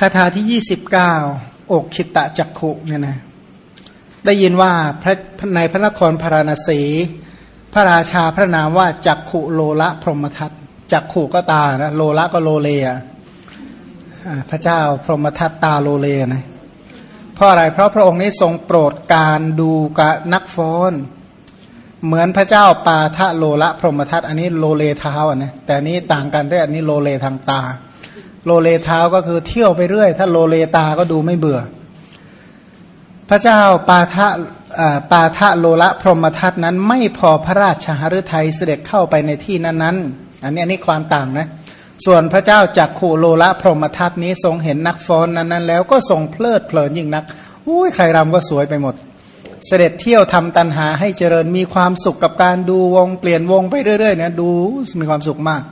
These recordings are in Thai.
คาถาที่ยี่สิบเก้าโอกขิตตะจักขุเนี่ยนะได้ยินว่าพระในพระนครพาราณสี พระราชาพระนามว่าจักขุโลละพรหมทัตจักขุก็ตานะโลละก็โลเลอะพระเจ้าพรหมทัตตาโลเลนะเพราะอะไรเพราะพระองค์นี้ทรงโปรดการดูกะนักฟ้อน เหมือนพระเจ้าปาทะโลละพรหมทัตอันนี้โลเลเท้าอะนะแต่นี้ต่างกันแต่อันนี้โลเลทางตา โลเลเท้าก็คือเที่ยวไปเรื่อย ถ้าโลเลตาก็ดูไม่เบื่อ พระเจ้าปาทะปาทะโลละพรหมทัตนั้น ไม่พอพระราชหฤทัยเสด็จเข้าไปในที่นั้นๆ อันนี้อันนี้ความต่างนะ ส่วนพระเจ้าจักขูโลละพรหมทัตนี้ทรงเห็นนักฟ้อนนั้นๆ แล้วก็ทรงเพลิดเพลินยิ่งนักอุ้ยใครรำก็สวยไปหมด เสด็จเที่ยวทำตันหาให้เจริญมีความสุขกับการดูวงเปลี่ยนวงไปเรื่อยๆเนี่ยดูมีความสุขมาก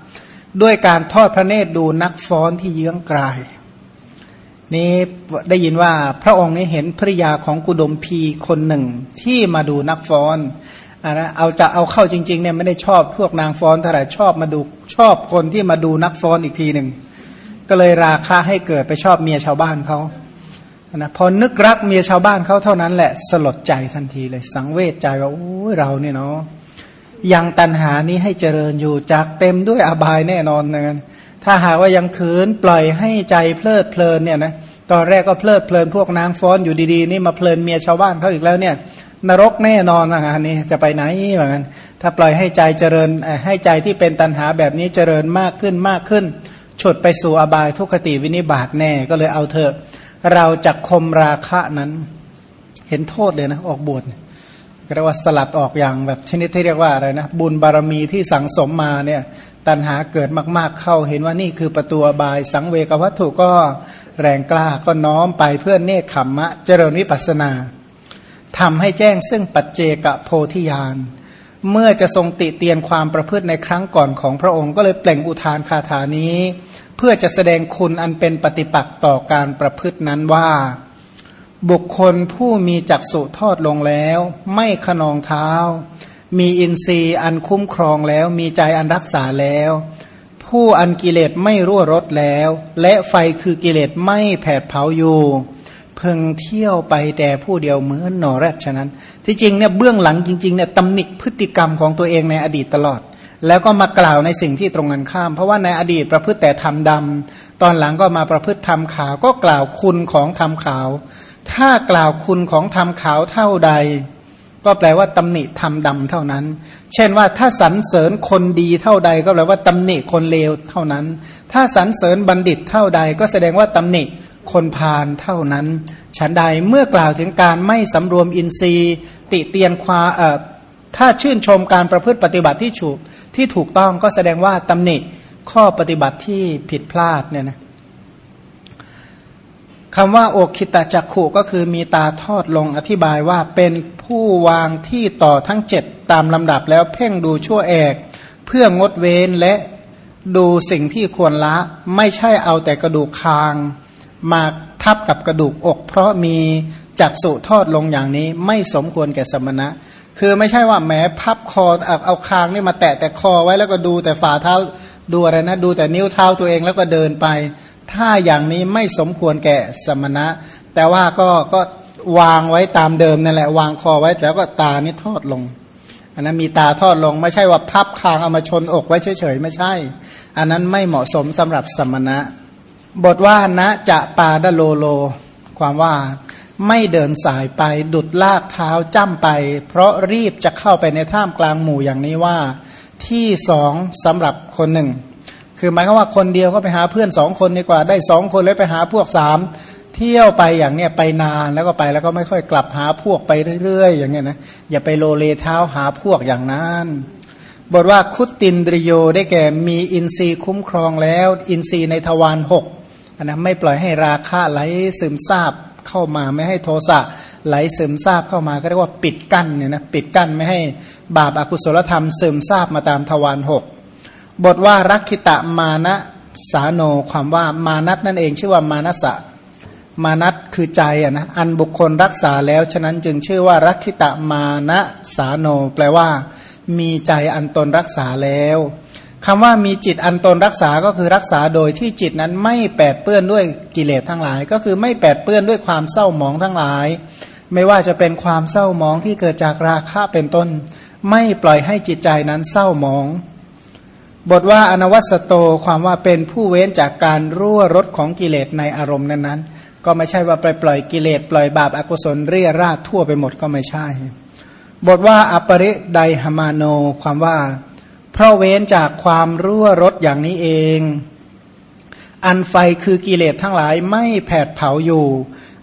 ด้วยการทอดพระเนตรดูนักฟ้อนที่เยื้องกลาย นี้ได้ยินว่าพระองค์นี้เห็นภริยาของกุดมพีคนหนึ่งที่มาดูนักฟ้อนอะนะเอาจะเอาเข้าจริงๆเนี่ยไม่ได้ชอบพวกนางฟ้อนเท่าไหร่ชอบมาดูชอบคนที่มาดูนักฟ้อนอีกทีหนึ่งก็เลยราคาให้เกิดไปชอบเมียชาวบ้านเขานะพอนึกรักเมียชาวบ้านเขาเท่านั้นแหละสลดใจทันทีเลยสังเวชใจว่าโอ้ยเราเนี่ยเนาะ ยังตันหานี้ให้เจริญอยู่จากเต็มด้วยอบายแน่นอนนะถ้าหากว่ายังคืนปล่อยให้ใจเพลิดเพลินเนี่ยนะตอนแรกก็เพลิดเพลินพวกนางฟ้อนอยู่ดีๆ นี่มาเพลินเมียชาวบ้านเขาอีกแล้วเนี่ย นรกแน่นอนนะนี่จะไปไหนเหมือนกันถ้าปล่อยให้ใจเจริญให้ใจที่เป็นตันหาแบบนี้เจริญมากขึ้นมากขึ้นฉุดไปสู่อบายทุกขติวินิบาตแน่ก็เลยเอาเถอะ เราจะคมราคะนั้น เห็นโทษเลยนะออกบวชเรียกว่าสลัดออกอย่างแบบชนิดที่เรียกว่าอะไรนะบุญบารมีที่สังสมมาเนี่ยตันหาเกิดมาก ๆเข้าเห็นว่านี่คือประตูบายสังเวกวัตถุก็แรงกล้าก็น้อมไปเพื่อเนคขมมะ เจริญวิปัสนาทำให้แจ้งซึ่งปัจเจกโพธิญาณเมื่อจะทรงติเตียนความประพฤติในครั้งก่อนของพระองค์ก็เลยเปล่งอุทานคาถานี้ เพื่อจะแสดงคุณอันเป็นปฏิปักษ์ต่อการประพฤตินั้นว่า บุคคลผู้มีจักสุทอดลงแล้ว ไม่ขนองเท้า มีอินทรีย์อันคุ้มครองแล้ว มีใจอันรักษาแล้ว ผู้อันกิเลสไม่รั่วรดแล้ว และไฟคือกิเลสไม่แผดเผาอยู่เพึงเที่ยวไปแต่ผู้เดียวเหมือนนอแรดฉะนั้น ที่จริงเนี่ยเบื้องหลังจริงๆเนี่ยตำหนิพฤติกรรมของตัวเองในอดีตตลอด แล้วก็มากล่าวในสิ่งที่ตรงกันข้าม เพราะว่าในอดีตประพฤติแต่ทำดำตอนหลังก็มาประพฤติทำขาวก็กล่าวคุณของทำขาว ถ้ากล่าวคุณของทำขาวเท่าใด ก็แปลว่าตำหนิทำดำเท่านั้น เช่นว่าถ้าสรรเสริญคนดีเท่าใด ก็แปลว่าตำหนิคนเลวเท่านั้น ถ้าสรรเสริญบัณฑิตเท่าใด ก็แสดงว่าตำหนิคนพาลเท่านั้น ฉันใดเมื่อกล่าวถึงการไม่สำรวมอินทรีย์ ติเตียนควาเอ่อถ้าชื่นชมการประพฤติปฏิบัติที่ถูกที่ถูกต้องก็แสดงว่าตำหนิข้อปฏิบัติที่ผิดพลาดเนี่ยนะ คำว่าโอคิตาจักขุก็คือมีตาทอดลงอธิบายว่าเป็นผู้วางที่ต่อทั้งเจ็ดตามลำดับแล้วเพ่งดูชั่วแอก เพื่องดเว้นและดูสิ่งที่ควรละไม่ใช่เอาแต่กระดูกคาง มาทับกับกระดูกอก เพราะมีจักสุทอดลงอย่างนี้ไม่สมควรแก่สมณะ คือไม่ใช่ว่าแม้พับคอเอาคางนี่มาแตะแต่คอไว้แล้วก็ดูแต่ฝ่าเท้าดูอะไรนะ ดูแต่นิ้วเท้าตัวเองแล้วก็เดินไป ถ้าอย่างนี้ไม่สมควรแก่สมณะ แต่ว่าก็ก็วางไว้ตามเดิมนั่นแหละ วางคอไว้แล้วก็ตานี่ทอดลง อันนั้นมีตาทอดลง ไม่ใช่ว่าพับคางเอามาชนอกไว้เฉยๆไม่ใช่ อันนั้นไม่เหมาะสมสำหรับสมณะ บทว่านะจะปาดโลโล ความว่าไม่เดินสายไปดุดลากเท้าจ้ำไป เพราะรีบจะเข้าไปในท่ามกลางหมู่อย่างนี้ว่า ที่สองสำหรับคนหนึ่ง คือหมายความว่าคนเดียวก็ไปหาเพื่อนสองคนดีกว่า ได้สองคนแล้วไปหาพวกสามเที่ยวไปอย่างเนี้ยไปนานแล้วก็ไปแล้วก็ไม่ค่อยกลับหาพวกไปเรื่อยๆ อย่างเงี้ยนะอย่าไปโลเลเท้าหาพวกอย่างนั้นบทว่าคุตินดริโยได้แก่มีอินทรีย์คุ้มครองแล้ว อินทรีย์ในทวารหกนะไม่ปล่อยให้ราคะไหลซึมซาบเข้ามาไม่ให้โทสะไหลซึมซาบเข้ามาก็เรียกว่าปิดกั้นเนี่ยนะปิดกั้นไม่ให้บาปอากุศลธรรมซึมซาบมาตามทวารหก บทว่ารักขิตะมานะสาโนความว่ามานัตนั่นเองชื่อว่ามานัสะมานัตคือใจอะนะอันบุคคลรักษาแล้วฉะนั้นจึงชื่อว่ารักขิตะมานะสาโน แปลว่า มีใจอันตนรักษาแล้วคำว่ามีจิตอันตนรักษาก็คือรักษาโดยที่จิตนั้นไม่แปดเปื้อนด้วยกิเลสทั้งหลาย ก็คือไม่แปดเปื้อนด้วยความเศร้าหมองทั้งหลาย ไม่ว่าจะเป็นความเศร้าหมองที่เกิดจากราคะเป็นต้น ไม่ปล่อยให้จิตใจนั้นเศร้าหมอง บทว่าอนวัสโตความว่าเป็นผู้เว้นจากการรั่วรถของกิเลสในอารมณ์นั้นๆ ก็ไม่ใช่ว่าปล่อยปล่อยกิเลสปล่อยบาปอากุศลเรี่ยราดทั่วไปหมดก็ไม่ใช่ บทว่าอปริไดหมาโน ความว่า เพราะเว้นจากความรั่วรถอย่างนี้เอง อันไฟคือกิเลสทั้งหลายไม่แผดเผาอยู่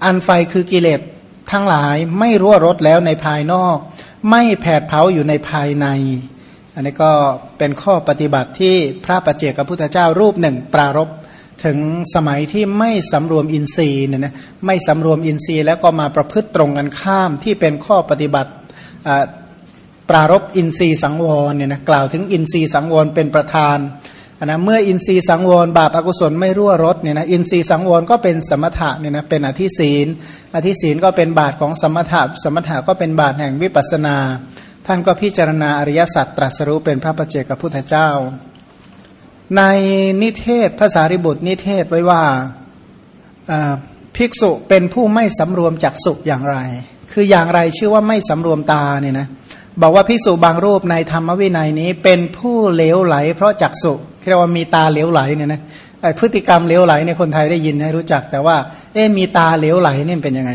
อันไฟคือกิเลสทั้งหลายไม่รั่วรถแล้วในภายนอก ไม่แผดเผาอยู่ในภายใน อันนี้ก็เป็นข้อปฏิบัติที่พระปัจเจกพุทธเจ้ารูปหนึ่งปรารบถึงสมัยที่ไม่สำรวมอินทรีย์เนี่ยนะไม่สำรวมอินทรีย์ แล้วก็มาประพฤติตรงกันข้ามที่เป็นข้อปฏิบัติปรารภอินทรีย์สังวรเนี่ยนะกล่าวถึงอินทรีย์สังวรเป็นประธานนะเมื่ออินทรีย์สังวรบาปอากุศลไม่รั่วรดเนี่ยนะอินทรีย์สังวรก็เป็นสมถะเนี่ยนะเป็นอธิศีลอธิศีลก็เป็นบาทของสมถะสมถะก็เป็นบาทแห่งวิปัสสนา ท่านก็พิจารณาอริยสัจตรัสรู้เป็นพระประเจกับพุทธเจ้า ในนิเทศภาษาริบุตรนิเทศไว้ว่าภิกษุเป็นผู้ไม่สำรวมจักสุอย่างไร คืออย่างไรชื่อว่าไม่สำรวมตาเนี่ยนะบอกว่าพิสูจบางรูปในธรรมวินัยนี้เป็นผู้เลวไหล เพราะจักสุเรียกว่ามีตาเลวไหลเนี่ยนะพฤติกรรมเลวไหลในคนไทยได้ยินให้รู้จัก แต่ว่าเอ๊มีตาเลวไหลนี่เป็นยังไง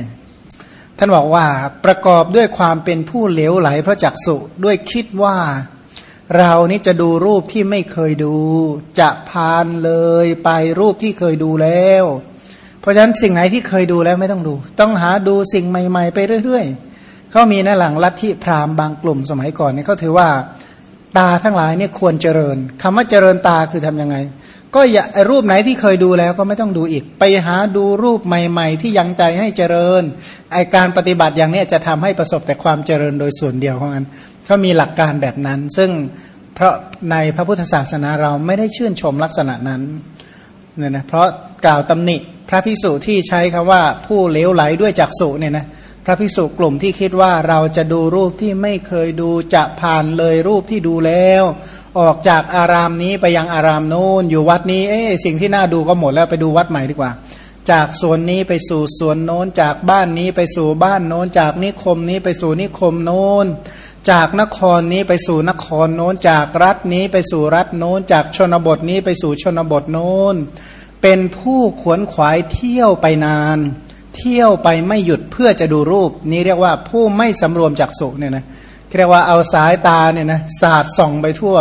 ท่านบอกว่าประกอบด้วยความเป็นผู้เลวไหลเพราะจักสุด้วยคิดว่า เรานี่จะดูรูปที่ไม่เคยดู จะพานเลยไปรูปที่เคยดูแล้ว เพราะฉะนั้นสิ่งไหนที่เคยดูแล้วไม่ต้องดู ต้องหาดูสิ่งใหม่ ๆ ไปเรื่อย ๆเขามีในหลังลัทธิพราหมณ์บางกลุ่มสมัยก่อนเนี่ยเขาถือว่าตาทั้งหลายเนี่ยควรเจริญคำว่าเจริญตาคือทํำยังไง ก็อย่ารูปไหนที่เคยดูแล้วก็ไม่ต้องดูอีก ไปหาดูรูปใหม่ๆ ที่ยังใจให้เจริญไอการปฏิบัติอย่างนี้จะทำให้ประสบแต่ความเจริญโดยส่วนเดียวของมันเขามีหลักการแบบนั้น ซึ่งเพราะในพระพุทธศาสนาเราไม่ได้ชื่นชมลักษณะนั้นเนี่ยนะเพราะกล่าวตำหนิพระภิกษุที่ใช้คำว่าผู้เลวไหลด้วยจักษุเนี่ยนะ พระภิกษุกลุ่มที่คิดว่าเราจะดูรูปที่ไม่เคยดูจะผ่านเลยรูปที่ดูแล้ว ออกจากอารามนี้ไปยังอารามโน้นอยู่วัดนี้เอ๊สิ่งที่น่าดูก็หมดแล้วไปดูวัดใหม่ดีกว่า จากส่วนนี้ไปสู่ส่วนโน้น จากบ้านนี้ไปสู่บ้านโน้น จากนิคมนี้ไปสู่นิคมโน้น จากนครนี้ไปสู่นครโน้น จากรัฐนี้ไปสู่รัฐโน้น จากชนบทนี้ไปสู่ชนบทโน้น เป็นผู้ขวนขวายเที่ยวไปนาน เที่ยวไปไม่หยุดเพื่อจะดูรูป นี้เรียกว่าผู้ไม่สำรวมจักสุเนี่ยนะเรียกว่าเอาสายตาเนี่ยนะสาดส่องไปทั่ว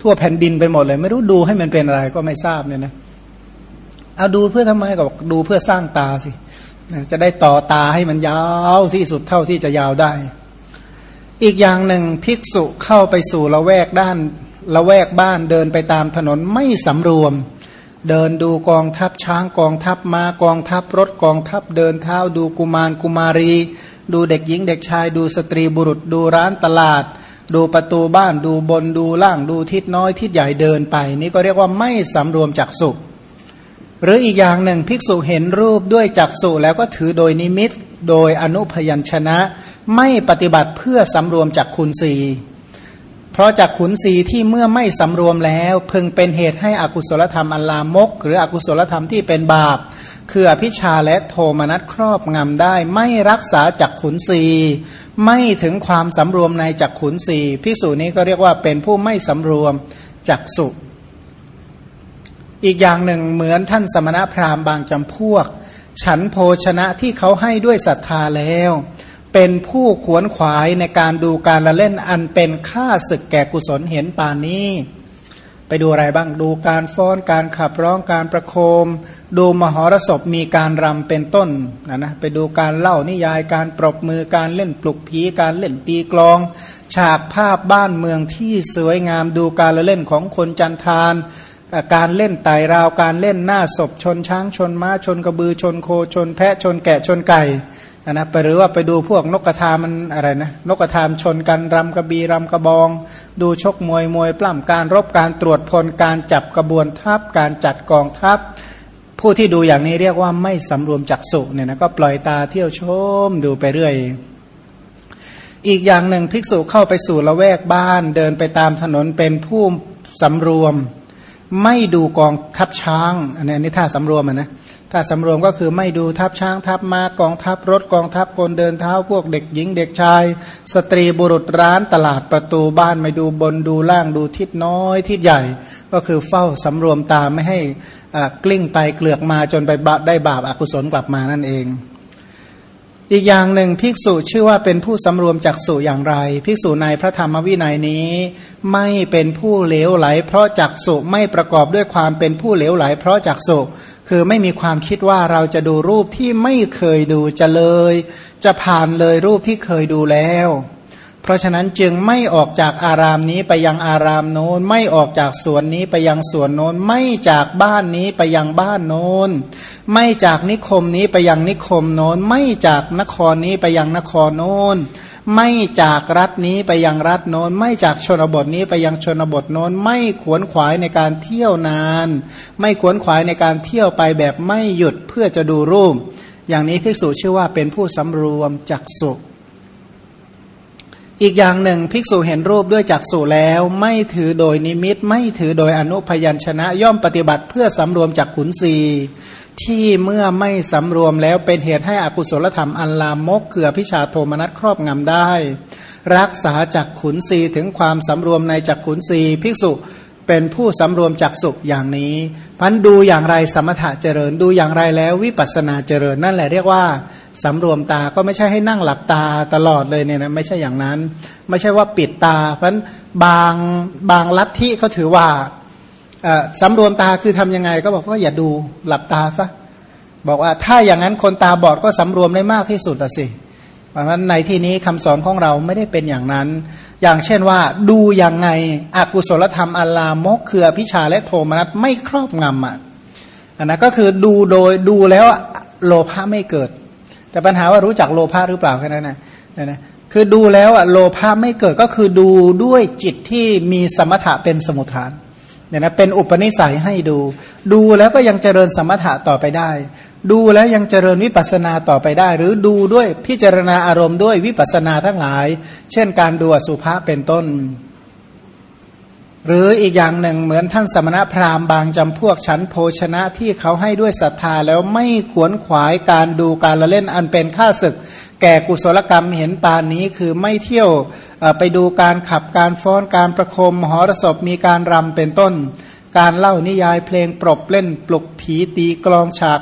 ทั่วแผ่นดินไปหมดเลย ไม่รู้ดูให้มันเป็นอะไรก็ไม่ทราบเนี่ยนะเอาดูเพื่อทำไมก็บอกดูเพื่อสร้างตาสิจะได้ต่อตาให้มันยาวที่สุดเท่าที่จะยาวได้ อีกอย่างหนึ่งภิกษุเข้าไปสู่ละแวกด้านละแวกบ้านเดินไปตามถนนไม่สำรวม เดินดูกองทัพช้างกองทัพมากองทัพรถกองทัพเดินเท้าดูกุมารกุมารี ดูเด็กหญิงเด็กชายดูสตรีบุรุษดูร้านตลาด ดูประตูบ้านดูบนดูล่างดูทิศน้อยทิศใหญ่เดินไป นี่ก็เรียกว่าไม่สำรวมจักสุหรืออีกอย่างหนึ่งภิกษุเห็นรูปด้วยจักสุแล้วก็ถือโดยนิมิต โดยอนุพยัญชนะ ไม่ปฏิบัติเพื่อสำรวมจักคุณสี เพราะจากขุนศีที่เมื่อไม่สำรวมแล้วพึงเป็นเหตุให้อกุศลธรรมอัลลามก หรืออกุศลธรรมที่เป็นบาป คืออภิชาและโทมนัสครอบงำได้ ไม่รักษาจากขุนศีไม่ถึงความสำรวมในจักขุนศีภิกษุนี้ก็เรียกว่าเป็นผู้ไม่สำรวมจักสุอีกอย่างหนึ่งเหมือนท่านสมณพราหมณ์บางจำพวก ฉันโภชนะที่เขาให้ด้วยศรัทธาแล้ว เป็นผู้ขวนขวายในการดูการละเล่นอันเป็นค่าศึกแก่กุศลเห็นป่านนี้ ไปดูอะไรบ้างดูการฟ้อนการขับร้องการประโคม ดูมหรสพมีการรำเป็นต้นนะนะไปดูการเล่านิยายการปรบมือการเล่นปลุกผีการเล่นตีกลอง ฉากภาพบ้านเมืองที่สวยงามดูการละเล่นของคนจันทานการเล่นไต่ราวการเล่นหน้าศพชนช้างชนม้าชนกระบือชนโคชนแพะชนแกะชนไก่ นะไปหรือว่าไปดูพวกนกกระทามันอะไรนะนกกระทามชนกันรำกระบีรำกระบอง ดูชกมวยมวยปล้ำการรบการตรวจพลการจับกระบวนทัพการจัดกองทัพ ผู้ที่ดูอย่างนี้เรียกว่าไม่สำรวมจักสุเนี่ยนะก็ปล่อยตาเที่ยวชมดูไปเรื่อย อีกอย่างหนึ่งภิกษุเข้าไปสู่ละแวกบ้าน เดินไปตามถนนเป็นผู้สำรวม ไม่ดูกองทัพช้างอันนี้ท่าสำรวมอะนะ ถ้าสำรวมก็คือไม่ดูทัพช้างทัพมากองทัพรถกองทัพคนเดินเท้าพวกเด็กหญิงเด็กชาย สตรีบุรุษร้านตลาดประตูบ้านไม่ดูบนดูล่างดูทิศน้อยทิศใหญ่ ก็คือเฝ้าสำรวมตาไม่ให้กลิ้งไปเกลือกมาจนไปได้บาปอากุศลกลับมานั่นเอง อีกอย่างหนึ่งภิกษุชื่อว่าเป็นผู้สำรวมจักษุอย่างไร ภิกษุในพระธรรมวินัยนี้ ไม่เป็นผู้เหลวไหล เพราะจักษุไม่ประกอบด้วยความเป็นผู้เหลวไหล เพราะจักษุ คือไม่มีความคิดว่าเราจะดูรูปที่ไม่เคยดูจะเลย จะผ่านเลยรูปที่เคยดูแล้ว เพราะฉะนั้นจึงไม่ออกจากอารามนี้ไปยังอารามโน้น ไม่ออกจากสวนนี้ไปยังสวนโน้น ไม่จากบ้านนี้ไปยังบ้านโน้น ไม่จากนิคมนี้ไปยังนิคมโน้น ไม่จากนครนี้ไปยังนครโน้น ไม่จากรัฐนี้ไปยังรัฐโน้น ไม่จากชนบทนี้ไปยังชนบทโน้น ไม่ขวนขวายในการเที่ยวนาน ไม่ขวนขวายในการเที่ยวไปแบบไม่หยุดเพื่อจะดูรูป อย่างนี้ภิกษุชื่อว่าเป็นผู้สำรวมจักสุ อีกอย่างหนึ่งภิกษุเห็นรูปด้วยจักษุแล้วไม่ถือโดยนิมิต ไม่ถือโดยอนุพยัญชนะย่อมปฏิบัติเพื่อสำรวมจากขุนศีที่เมื่อไม่สำรวมแล้วเป็นเหตุให้อกุศลธรรมอันลามกเกือพิชาโทมนัสครอบงำได้ รักษาจากขุนศีถึงความสำรวมในจักขุนศีภิกษุ เป็นผู้สำรวมจักสุอย่างนี้พันดูอย่างไรสมถะเจริญ ดูอย่างไรแล้ววิปัสนาเจริญนั่นแหละเรียกว่าสำรวมตาก็ไม่ใช่ให้นั่งหลับตาตลอดเลยเนี่ยนะไม่ใช่อย่างนั้น ไม่ใช่ว่าปิดตา เพราะบางบางลัทธิเขาถือว่าสำรวมตาคือทํำยังไง ก็บอกว่าอย่าดูหลับตาซะบอกว่าถ้าอย่างนั้นคนตาบอดก็สำรวมได้มากที่สุดสิเพราะฉะนั้นในที่นี้คำสอนของเราไม่ได้เป็นอย่างนั้น อย่างเช่นว่า ดูย่างไงอกุศลธรรมอลามกคือพิชาและโทมนัสไม่ครอบงำอะอันนั้นก็คือดูโดยดูแล้วโลภะไม่เกิด แต่ปัญหาว่ารู้จักโลภะหรือเปล่าแค่นั้นนะนะคือดูแล้วอะโลภะไม่เกิดก็คือดูด้วยจิตที่มีสมถะเป็นสมุทฐานเนี่ยนะเป็นอุปนิสัยให้ดู ดูแล้วก็ยังเจริญสมถะต่อไปได้ ดูแล้วยังเจริญวิปัสนาต่อไปได้ หรือดูด้วยพิจารณาอารมณ์ด้วยวิปัสนาทั้งหลาย เช่นการดูสุภาพเป็นต้น หรืออีกอย่างหนึ่งเหมือนท่านสมณพราหมณ์บางจำพวกชั้นโภชนะที่เขาให้ด้วยศรัทธาแล้วไม่ขวนขวายการดูการละเล่นอันเป็นค่าศึก แก่กุศลกรรมเห็นปานนี้คือไม่เที่ยวไปดูการขับการฟ้อนการประคมมหรสพมีการรำเป็นต้น การเล่านิยายเพลงปรบเล่นปลุกผีตีกลองฉาก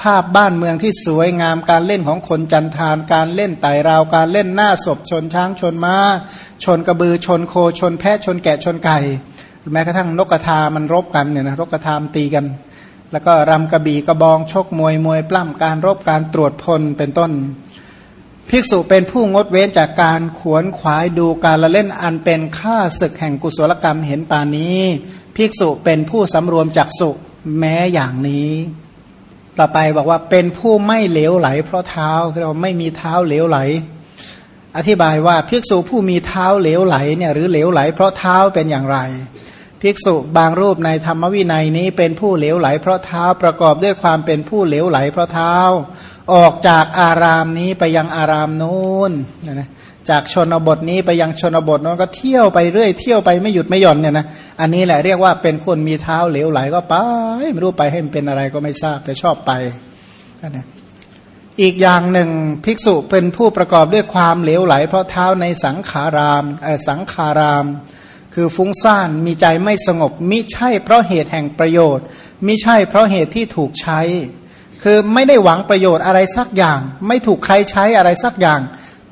ภาพบ้านเมืองที่สวยงามการเล่นของคนจันทานการเล่นไต่ราวการเล่นหน้าศพชนช้างชนมา้า ชนกระบือชนโคชนแพะชนแกะชนไก่แม้กระทั่งนกกระทามันรบกันเนี่ยนะนกกระทามตีกัน แล้วก็รำกระบี่กระบองชกมวยมวยปล้ำการรบการตรวจพลเป็นต้น ภิกษุเป็นผู้งดเว้นจากการขวนขวายดูการละเล่นอันเป็นค่าศึกแห่งกุศลกรรมเห็นปานี้ ภิกษุเป็นผู้สำรวมจากสุแม้อย่างนี้ ต่อไปบอกว่าเป็นผู้ไม่เหลวไหล เพราะเท้าเราไม่มีเท้าเหลวไหล อธิบายว่าภิกษุผู้มีเท้าเหลวไหลเนี่ยหรือเหลวไหล เพราะเท้าเป็นอย่างไร ภิกษุบางรูปในธรรมวินัยนี้เป็นผู้เหลวไหล เพราะเท้าประกอบด้วยความเป็นผู้เหลวไหล เพราะเท้าออกจากอารามนี้ไปยังอารามโน้นนะ จากชนบทนี้ไปยังชนบทนั้นก็เที่ยวไปเรื่อยเที่ยวไปไม่หยุดไม่หย่อนเนี่ยนะอันนี้แหละเรียกว่าเป็นคนมีเท้าเหลวไหลก็ไปไม่รู้ไปให้มันเป็นอะไรก็ไม่ทราบแต่ชอบไปนะอีกอย่างหนึ่งภิกษุเป็นผู้ประกอบด้วยความเหลวไหล เพราะเท้าในสังขารามสังขาราม คือฟุ้งซ่านมีใจไม่สงบมิใช่เพราะเหตุแห่งประโยชน์มิใช่เพราะเหตุที่ถูกใช้ คือไม่ได้หวังประโยชน์อะไรสักอย่าง ไม่ถูกใครใช้อะไรสักอย่าง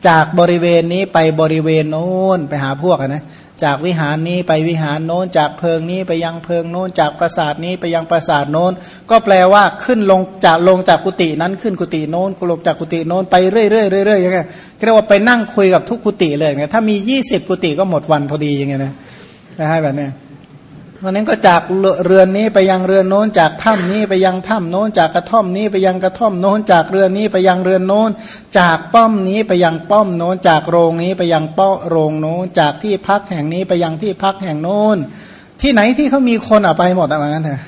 จากบริเวณนี้ไปบริเวณโน้นไปหาพวกนะจากวิหารนี้ไปวิหารโน้น จากเพิงนี้ไปยังเพิงโน้น จากปราสาทนี้ไปยังปราสาทโน้น ก็แปลว่าขึ้นลงจากลงจากกุฏินั้นขึ้นกุฏิโน้นลงจากกุฏิโน้นไปเรื่อยๆเรื่อยๆอย่างเงี้ยเรียกว่าไปนั่งคุยกับทุกกุฏิเลยไงถ้ามียี่สิบกุฏิก็หมดวันพอดีอย่างเงี้ยนะนะให้แบบเนี้ย วันนั้นก็จากเรือนนี้ไปยังเรือนโน้นจากถ้ำนี้ไปยังถ้ำโน้นจากกระท่อมนี้ไปยังกระท่อมโน้นจากเรือนนี้ไปยังเรือนโน้น จากป้อมนี้ไปยังป้อมโน้น จากโรงนี้ไปยังป้อโรงโน้น จากที่พักแห่งนี้ไปยังที่พักแห่งโน้น ที่ไหนที่เขามีคนอะไปหมดอะไรนั้นเถอะ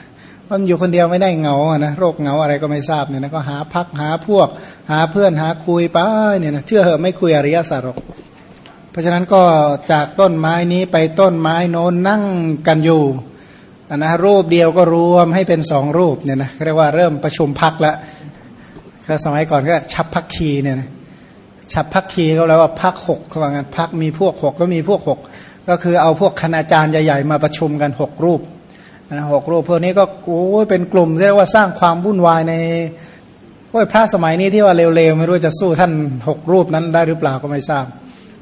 มันอยู่คนเดียวไม่ได้เหงาอะนะโรคเหงาอะไรก็ไม่ทราบเนี่ยนะก็หาพักหาพวก หาเพื่อนหาคุยไปเนี่ยนะเชื่อเหอะไม่คุยอริยสัจหรอก ราะฉะนั้นก็จากต้นไม้นี้ไปต้นไม้โน้นนั่งกันอยู่นะรูปเดียวก็รวมให้เป็นสองรูปเนี่ยนะเรียกว่าเริ่มประชุมพักแล้วก็สมัยก่อนก็ชับพักคีเนี่ยนะฉับพักคีเขาแล้วว่าพักหกเขาว่างั้นพักมีพวกหกก็มีพวกหกก็คือเอาพวกคณาจารย์ใหญ่ๆมาประชุมกันหกรูปนะหกรูปพวกนี้ก็โอ้ยเป็นกลุ่มเรียกว่าสร้างความวุ่นวายในโอ้ยพระสมัยนี้ที่ว่าเร็วๆ ไม่รู้จะสู้ท่านหกรูปนั้นได้หรือเปล่าก็ไม่ทราบ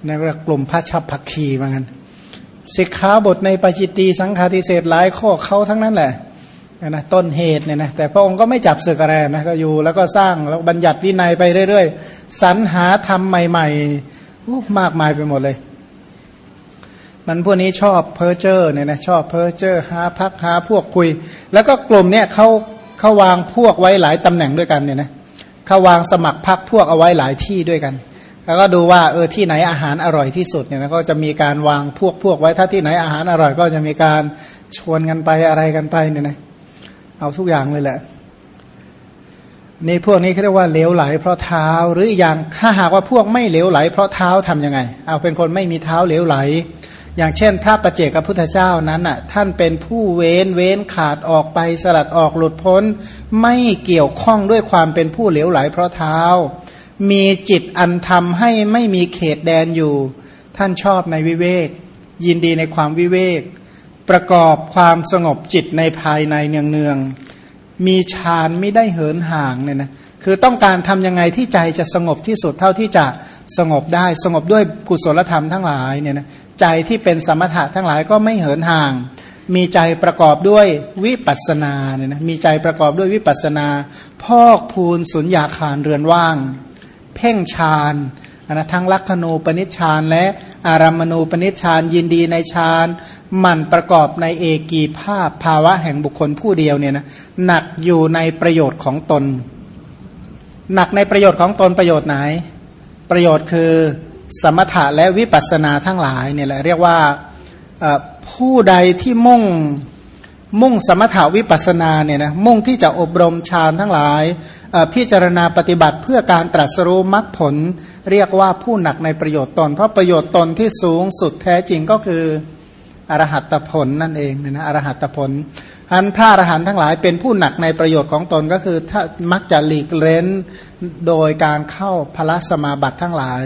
นี่เรียกกลุ่มพระฉัพพัคคีย์เหมือนกันสิกขาบทในปาจิตตีย์สังฆาทิเสสหลายข้อเขาทั้งนั้นแหละนะต้นเหตุเนี่ยนะแต่พระองค์ก็ไม่จับสึกอะไรนะก็อยู่แล้วก็สร้างแล้วบัญญัติวินัยไปเรื่อยๆสรรหาทำใหม่ๆมากมายไปหมดเลย มันพวกนี้ชอบเพอร์เจอร์เนี่ยนะชอบเพอร์เจอร์หาพักหาพวกคุย แล้วก็กลุ่มเนี่ยเขาเขาวางพวกไว้หลายตำแหน่งด้วยกันเนี่ยนะเขาวางสมัครพักพวกเอาไว้หลายที่ด้วยกัน แล้วก็ดูว่าเออที่ไหนอาหารอร่อยที่สุดเนี่ยนะก็จะมีการวางพวกพวกไว้ถ้าที่ไหนอาหารอร่อย ก็จะมีการชวนกันไปอะไรกันไปเนี่ยนะเอาทุกอย่างเลยแหละนี่พวกนี้เขาเรียกว่าเหลวไหลเพราะเท้าหรืออย่างถ้าหากว่าพวกไม่เหลวไหล เพราะเท้าทํำยังไง เอาเป็นคนไม่มีเท้าเหลวไหล อย่างเช่น พระประเจกับพุทธเจ้านั้นอะท่านเป็นผู้เว้นเว้นขาดออกไปสลัดออกหลุดพ้น ไม่เกี่ยวข้องด้วยความเป็นผู้เหลวไหล เพราะเท้า มีจิตอันทำให้ไม่มีเขตแดนอยู่ ท่านชอบในวิเวก ยินดีในความวิเวก ประกอบความสงบจิตในภายในเนืองๆมีฌานไม่ได้เหินห่างเนี่ยนะคือต้องการทำยังไงที่ใจจะสงบที่สุดเท่าที่จะสงบได้สงบด้วยกุศลธรรมทั้งหลายเนี่ยนะใจที่เป็นสมถะทั้งหลายก็ไม่เหินห่าง มีใจประกอบด้วยวิปัสนาเนี่ยนะมีใจประกอบด้วยวิปัสนา พอกพูนสุญญาคารเรือนว่าง พ่งฌานนะทั้งลักขณูปนิชฌานและอารามณูปนิชฌานยินดีในฌานมันประกอบในเอกีภาพภาวะแห่งบุคคลผู้เดียวเนี่ยนะหนักอยู่ในประโยชน์ของตน หนักในประโยชน์ของตนประโยชน์ไหน ประโยชน์คือสมถะและวิปัสสนาทั้งหลายเนี่ยแหละเรียกว่าผู้ใดที่มุ่งมุ่งสมถาวิปัสนาเนี่ยนะมุ่งที่จะอบรมฌานทั้งหลาย พิจารณาปฏิบัติเพื่อการตรัสรู้มรรคผล เรียกว่าผู้หนักในประโยชน์ตน เพราะประโยชน์ตนที่สูงสุดแท้จริงก็คืออรหัตผลนั่นเองเนี่ยนะอรหัตผลอันพระอรหันต์ทั้งหลายเป็นผู้หนักในประโยชน์ของตนก็คือถ้ามักจะหลีกเล้นโดยการเข้าพระสมาบัติทั้งหลาย